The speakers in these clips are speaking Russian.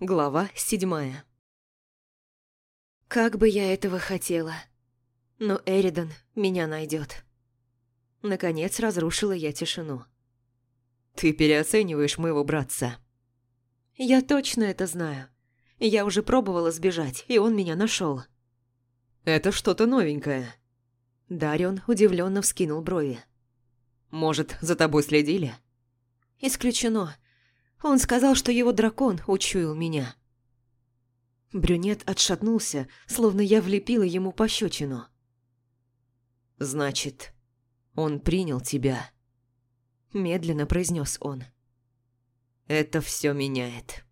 Глава седьмая Как бы я этого хотела. Но Эридан меня найдет. Наконец разрушила я тишину. «Ты переоцениваешь моего братца». «Я точно это знаю. Я уже пробовала сбежать, и он меня нашел. «Это что-то новенькое». Дарион удивленно вскинул брови. «Может, за тобой следили?» «Исключено. Он сказал, что его дракон учуял меня». Брюнет отшатнулся, словно я влепила ему пощечину. «Значит, он принял тебя», – медленно произнес он. «Это все меняет».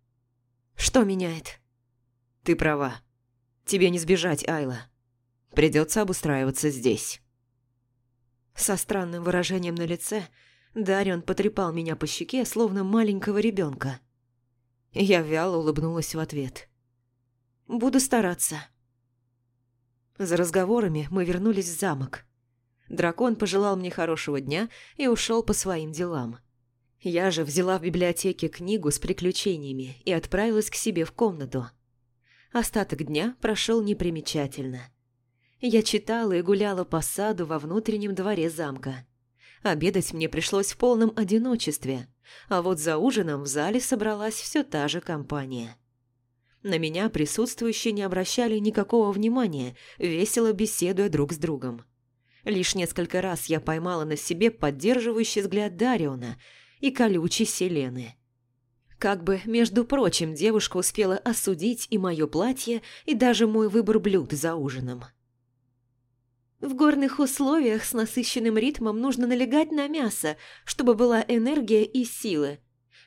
«Что меняет?» «Ты права. Тебе не сбежать, Айла. Придется обустраиваться здесь». Со странным выражением на лице Дарион потрепал меня по щеке, словно маленького ребенка. Я вяло улыбнулась в ответ. «Буду стараться». За разговорами мы вернулись в замок. Дракон пожелал мне хорошего дня и ушел по своим делам. Я же взяла в библиотеке книгу с приключениями и отправилась к себе в комнату. Остаток дня прошел непримечательно. Я читала и гуляла по саду во внутреннем дворе замка. Обедать мне пришлось в полном одиночестве, а вот за ужином в зале собралась все та же компания. На меня присутствующие не обращали никакого внимания, весело беседуя друг с другом. Лишь несколько раз я поймала на себе поддерживающий взгляд Дариона и колючей Селены. Как бы, между прочим, девушка успела осудить и мое платье, и даже мой выбор блюд за ужином. В горных условиях с насыщенным ритмом нужно налегать на мясо, чтобы была энергия и силы.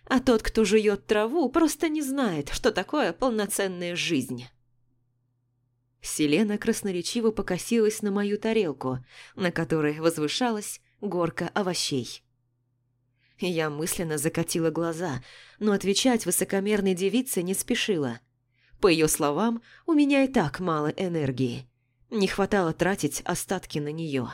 А тот, кто жует траву, просто не знает, что такое полноценная жизнь. Селена красноречиво покосилась на мою тарелку, на которой возвышалась горка овощей. Я мысленно закатила глаза, но отвечать высокомерной девице не спешила. По ее словам, у меня и так мало энергии. Не хватало тратить остатки на нее.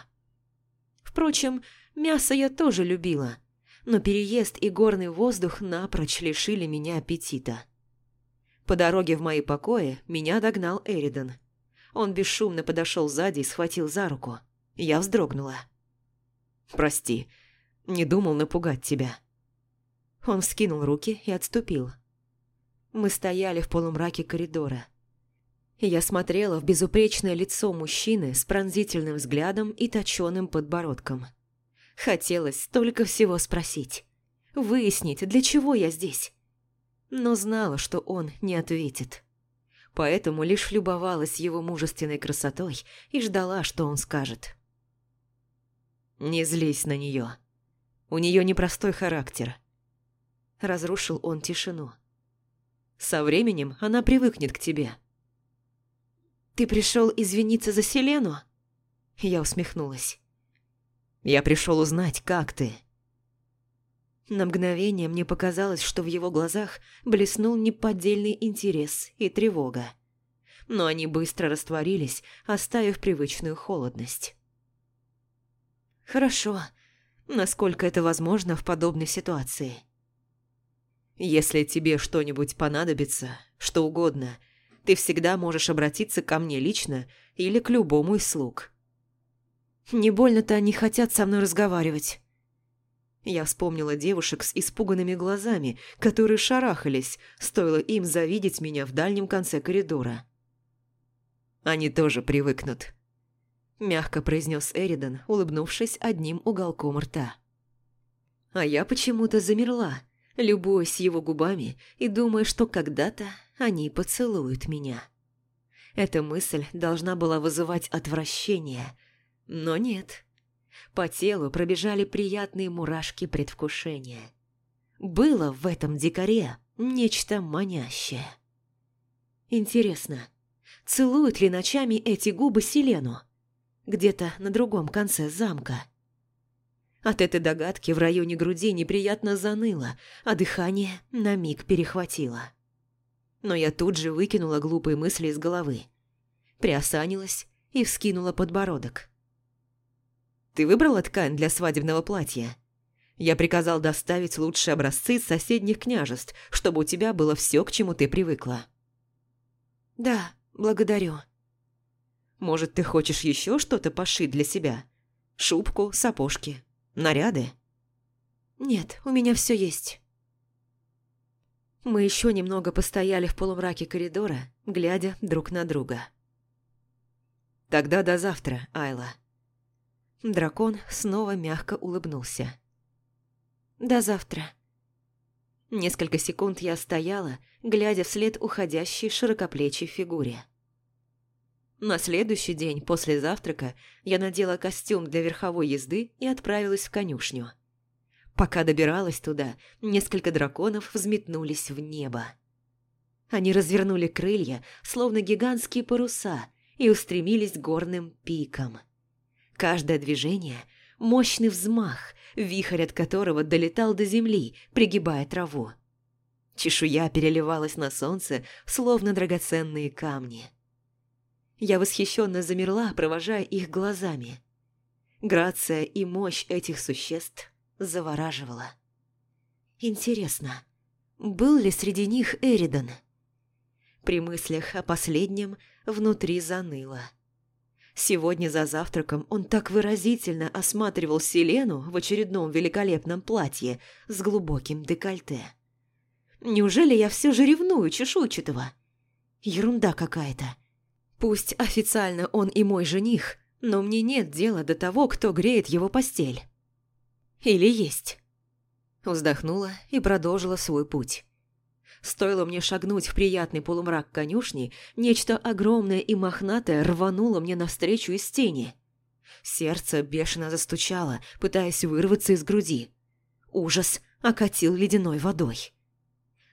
Впрочем, мясо я тоже любила, но переезд и горный воздух напрочь лишили меня аппетита. По дороге в мои покои меня догнал Эридан. Он бесшумно подошел сзади и схватил за руку. Я вздрогнула. «Прости, не думал напугать тебя». Он вскинул руки и отступил. Мы стояли в полумраке коридора. Я смотрела в безупречное лицо мужчины с пронзительным взглядом и точёным подбородком. Хотелось столько всего спросить. Выяснить, для чего я здесь. Но знала, что он не ответит. Поэтому лишь любовалась его мужественной красотой и ждала, что он скажет. «Не злись на нее. У нее непростой характер». Разрушил он тишину. «Со временем она привыкнет к тебе». «Ты пришел извиниться за Селену?» Я усмехнулась. «Я пришел узнать, как ты». На мгновение мне показалось, что в его глазах блеснул неподдельный интерес и тревога. Но они быстро растворились, оставив привычную холодность. «Хорошо. Насколько это возможно в подобной ситуации?» «Если тебе что-нибудь понадобится, что угодно, ты всегда можешь обратиться ко мне лично или к любому из слуг. Не больно-то они хотят со мной разговаривать. Я вспомнила девушек с испуганными глазами, которые шарахались, стоило им завидеть меня в дальнем конце коридора. «Они тоже привыкнут», – мягко произнес Эридан, улыбнувшись одним уголком рта. А я почему-то замерла, любуясь его губами и думая, что когда-то они поцелуют меня. Эта мысль должна была вызывать отвращение, но нет. По телу пробежали приятные мурашки предвкушения. Было в этом дикаре нечто манящее. Интересно, целуют ли ночами эти губы Селену? Где-то на другом конце замка. От этой догадки в районе груди неприятно заныло, а дыхание на миг перехватило но я тут же выкинула глупые мысли из головы. Приосанилась и вскинула подбородок. «Ты выбрала ткань для свадебного платья? Я приказал доставить лучшие образцы из соседних княжеств, чтобы у тебя было все, к чему ты привыкла». «Да, благодарю». «Может, ты хочешь еще что-то пошить для себя? Шубку, сапожки, наряды?» «Нет, у меня все есть». Мы еще немного постояли в полумраке коридора, глядя друг на друга. «Тогда до завтра, Айла». Дракон снова мягко улыбнулся. «До завтра». Несколько секунд я стояла, глядя вслед уходящей широкоплечей фигуре. На следующий день после завтрака я надела костюм для верховой езды и отправилась в конюшню. Пока добиралась туда, несколько драконов взметнулись в небо. Они развернули крылья, словно гигантские паруса, и устремились горным пикам. Каждое движение – мощный взмах, вихрь от которого долетал до земли, пригибая траву. Чешуя переливалась на солнце, словно драгоценные камни. Я восхищенно замерла, провожая их глазами. Грация и мощь этих существ завораживала. Интересно, был ли среди них Эридан? При мыслях о последнем внутри заныло. Сегодня за завтраком он так выразительно осматривал Селену в очередном великолепном платье с глубоким декольте. Неужели я все же ревную чешуйчатого? Ерунда какая-то. Пусть официально он и мой жених, но мне нет дела до того, кто греет его постель. Или есть?» Вздохнула и продолжила свой путь. Стоило мне шагнуть в приятный полумрак конюшни, нечто огромное и мохнатое рвануло мне навстречу из тени. Сердце бешено застучало, пытаясь вырваться из груди. Ужас окатил ледяной водой.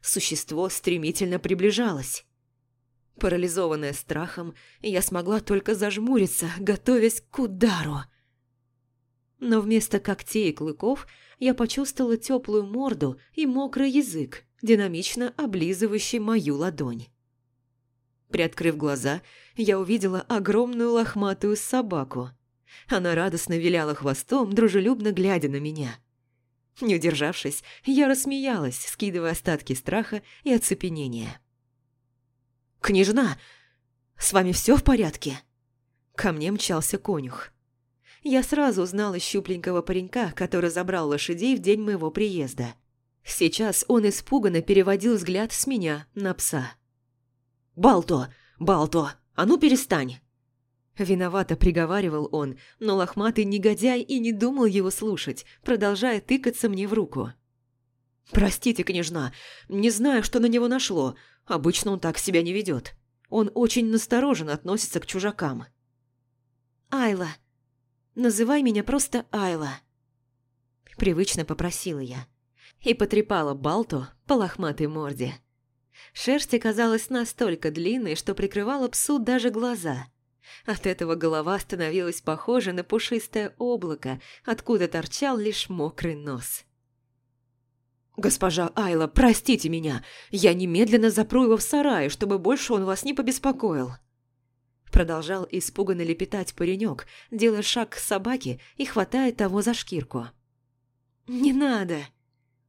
Существо стремительно приближалось. Парализованная страхом, я смогла только зажмуриться, готовясь к удару – но вместо когтей и клыков я почувствовала теплую морду и мокрый язык, динамично облизывающий мою ладонь. Приоткрыв глаза, я увидела огромную лохматую собаку. Она радостно виляла хвостом, дружелюбно глядя на меня. Не удержавшись, я рассмеялась, скидывая остатки страха и оцепенения. «Княжна, с вами все в порядке?» Ко мне мчался конюх я сразу узнала щупленького паренька, который забрал лошадей в день моего приезда. Сейчас он испуганно переводил взгляд с меня на пса. «Балто! Балто! А ну перестань!» Виновато приговаривал он, но лохматый негодяй и не думал его слушать, продолжая тыкаться мне в руку. «Простите, княжна, не знаю, что на него нашло. Обычно он так себя не ведет. Он очень настороженно относится к чужакам». «Айла, Называй меня просто Айла». Привычно попросила я. И потрепала Балту по лохматой морде. Шерсть оказалась настолько длинной, что прикрывала псу даже глаза. От этого голова становилась похожа на пушистое облако, откуда торчал лишь мокрый нос. «Госпожа Айла, простите меня, я немедленно запру его в сарае, чтобы больше он вас не побеспокоил». Продолжал испуганно лепетать паренек, делая шаг к собаке и хватая того за шкирку. «Не надо!»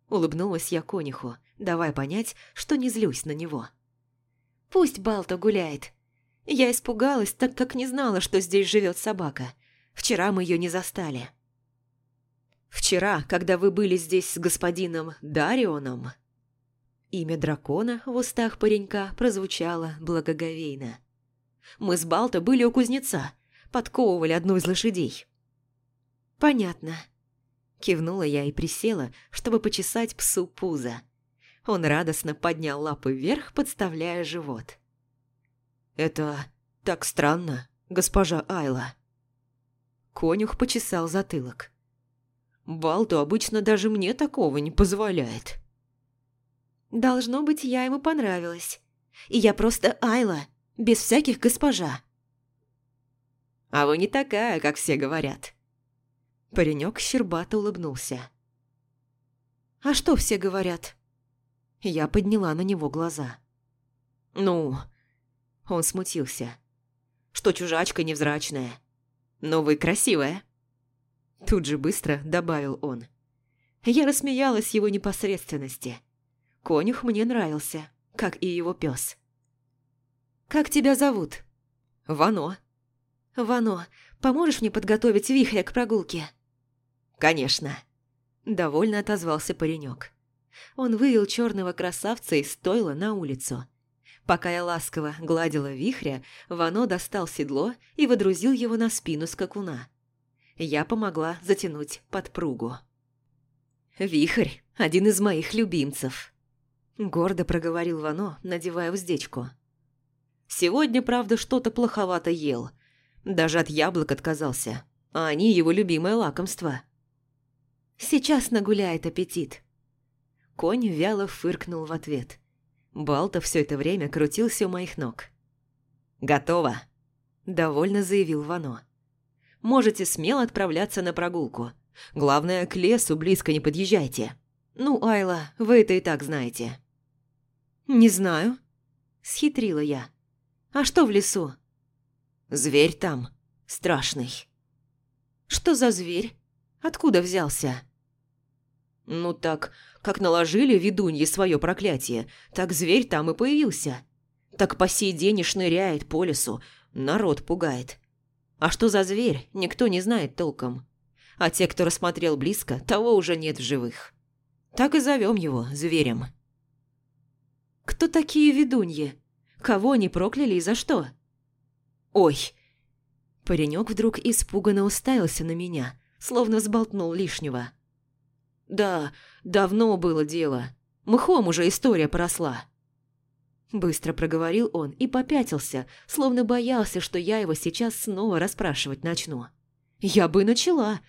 Улыбнулась я конюху, давая понять, что не злюсь на него. «Пусть Балто гуляет. Я испугалась, так как не знала, что здесь живет собака. Вчера мы ее не застали». «Вчера, когда вы были здесь с господином Дарионом...» Имя дракона в устах паренька прозвучало благоговейно. Мы с Балто были у кузнеца, подковывали одну из лошадей». «Понятно». Кивнула я и присела, чтобы почесать псу пузо. Он радостно поднял лапы вверх, подставляя живот. «Это так странно, госпожа Айла». Конюх почесал затылок. «Балту обычно даже мне такого не позволяет». «Должно быть, я ему понравилась. И я просто Айла, без всяких госпожа. А вы не такая, как все говорят. Паренек щербато улыбнулся. А что все говорят? Я подняла на него глаза. Ну, он смутился. Что чужачка невзрачная. Но вы красивая. Тут же быстро добавил он. Я рассмеялась его непосредственности. Конюх мне нравился, как и его пес. «Как тебя зовут?» «Вано». «Вано, поможешь мне подготовить вихря к прогулке?» «Конечно», – довольно отозвался паренек. Он вывел черного красавца из стойла на улицу. Пока я ласково гладила вихря, Вано достал седло и водрузил его на спину скакуна. Я помогла затянуть подпругу. «Вихрь – один из моих любимцев», – гордо проговорил Вано, надевая уздечку. «Сегодня, правда, что-то плоховато ел. Даже от яблок отказался, а они его любимое лакомство». «Сейчас нагуляет аппетит». Конь вяло фыркнул в ответ. Балта все это время крутился у моих ног. «Готово», – довольно заявил Вано. «Можете смело отправляться на прогулку. Главное, к лесу близко не подъезжайте. Ну, Айла, вы это и так знаете». «Не знаю», – схитрила я. «А что в лесу?» «Зверь там. Страшный». «Что за зверь? Откуда взялся?» «Ну так, как наложили ведуньи свое проклятие, так зверь там и появился. Так по сей день и шныряет по лесу, народ пугает. А что за зверь, никто не знает толком. А те, кто рассмотрел близко, того уже нет в живых. Так и зовем его зверем». «Кто такие ведуньи? Кого они прокляли и за что?» «Ой!» Паренек вдруг испуганно уставился на меня, словно сболтнул лишнего. «Да, давно было дело. Мхом уже история поросла». Быстро проговорил он и попятился, словно боялся, что я его сейчас снова расспрашивать начну. Я бы начала,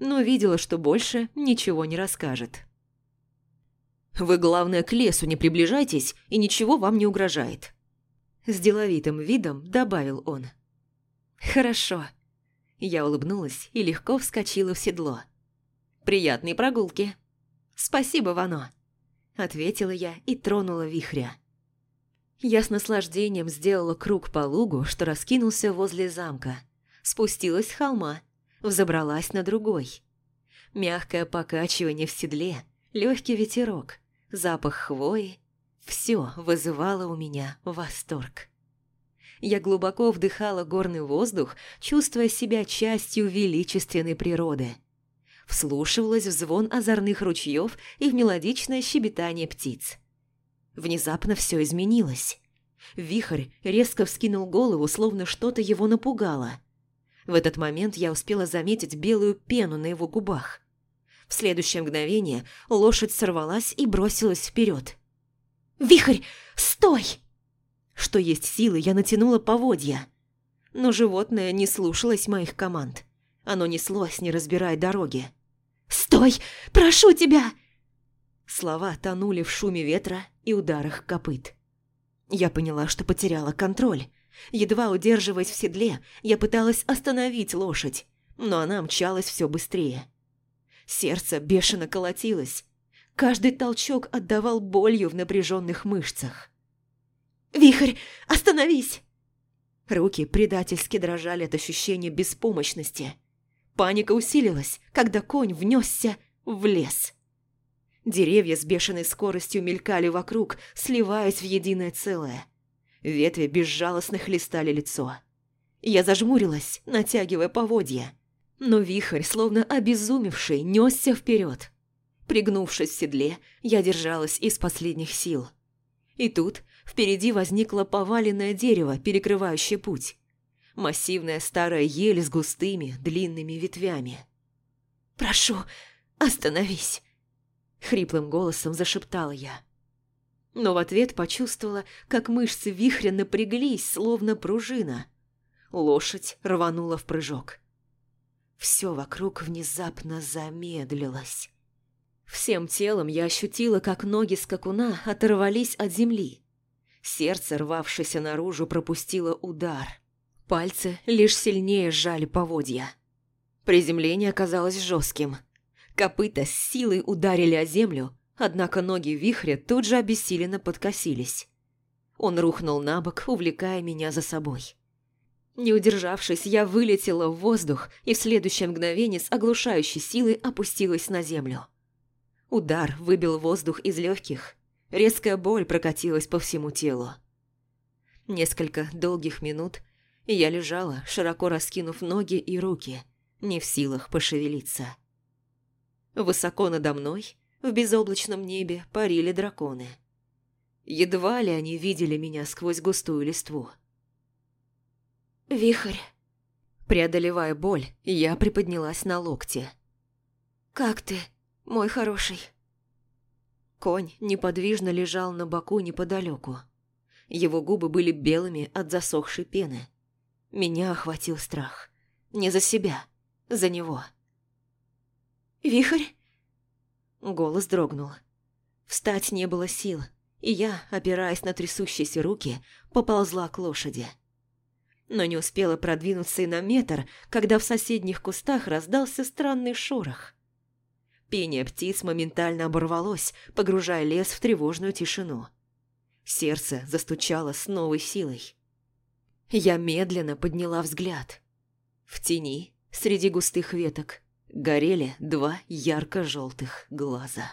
но видела, что больше ничего не расскажет. «Вы, главное, к лесу не приближайтесь, и ничего вам не угрожает», с деловитым видом добавил он. «Хорошо». Я улыбнулась и легко вскочила в седло. «Приятной прогулки!» «Спасибо, Вано!» Ответила я и тронула вихря. Я с наслаждением сделала круг по лугу, что раскинулся возле замка. Спустилась с холма, взобралась на другой. Мягкое покачивание в седле, легкий ветерок, запах хвои – все вызывало у меня восторг. Я глубоко вдыхала горный воздух, чувствуя себя частью величественной природы. Вслушивалась в звон озорных ручьев и в мелодичное щебетание птиц. Внезапно все изменилось. Вихрь резко вскинул голову, словно что-то его напугало. В этот момент я успела заметить белую пену на его губах. В следующее мгновение лошадь сорвалась и бросилась вперед. «Вихрь, стой!» Что есть силы, я натянула поводья. Но животное не слушалось моих команд. Оно неслось, не разбирая дороги. «Стой! Прошу тебя!» Слова тонули в шуме ветра и ударах копыт. Я поняла, что потеряла контроль. Едва удерживаясь в седле, я пыталась остановить лошадь, но она мчалась все быстрее. Сердце бешено колотилось. Каждый толчок отдавал болью в напряженных мышцах. «Вихрь, остановись!» Руки предательски дрожали от ощущения беспомощности. Паника усилилась, когда конь внесся в лес. Деревья с бешеной скоростью мелькали вокруг, сливаясь в единое целое. Ветви безжалостно хлестали лицо. Я зажмурилась, натягивая поводья. Но вихрь, словно обезумевший, несся вперед. Пригнувшись в седле, я держалась из последних сил. И тут Впереди возникло поваленное дерево, перекрывающее путь. Массивная старая ель с густыми, длинными ветвями. «Прошу, остановись!» Хриплым голосом зашептала я. Но в ответ почувствовала, как мышцы вихря напряглись, словно пружина. Лошадь рванула в прыжок. Все вокруг внезапно замедлилось. Всем телом я ощутила, как ноги скакуна оторвались от земли. Сердце, рвавшееся наружу, пропустило удар. Пальцы лишь сильнее сжали поводья. Приземление оказалось жестким. Копыта с силой ударили о землю, однако ноги вихря тут же обессиленно подкосились. Он рухнул на бок, увлекая меня за собой. Не удержавшись, я вылетела в воздух и в следующее мгновение с оглушающей силой опустилась на землю. Удар выбил воздух из легких. Резкая боль прокатилась по всему телу. Несколько долгих минут я лежала, широко раскинув ноги и руки, не в силах пошевелиться. Высоко надо мной, в безоблачном небе, парили драконы. Едва ли они видели меня сквозь густую листву. «Вихрь!» Преодолевая боль, я приподнялась на локте. «Как ты, мой хороший?» Конь неподвижно лежал на боку неподалеку. Его губы были белыми от засохшей пены. Меня охватил страх. Не за себя, за него. «Вихрь?» Голос дрогнул. Встать не было сил, и я, опираясь на трясущиеся руки, поползла к лошади. Но не успела продвинуться и на метр, когда в соседних кустах раздался странный шорох. Пение птиц моментально оборвалось, погружая лес в тревожную тишину. Сердце застучало с новой силой. Я медленно подняла взгляд. В тени, среди густых веток, горели два ярко-желтых глаза.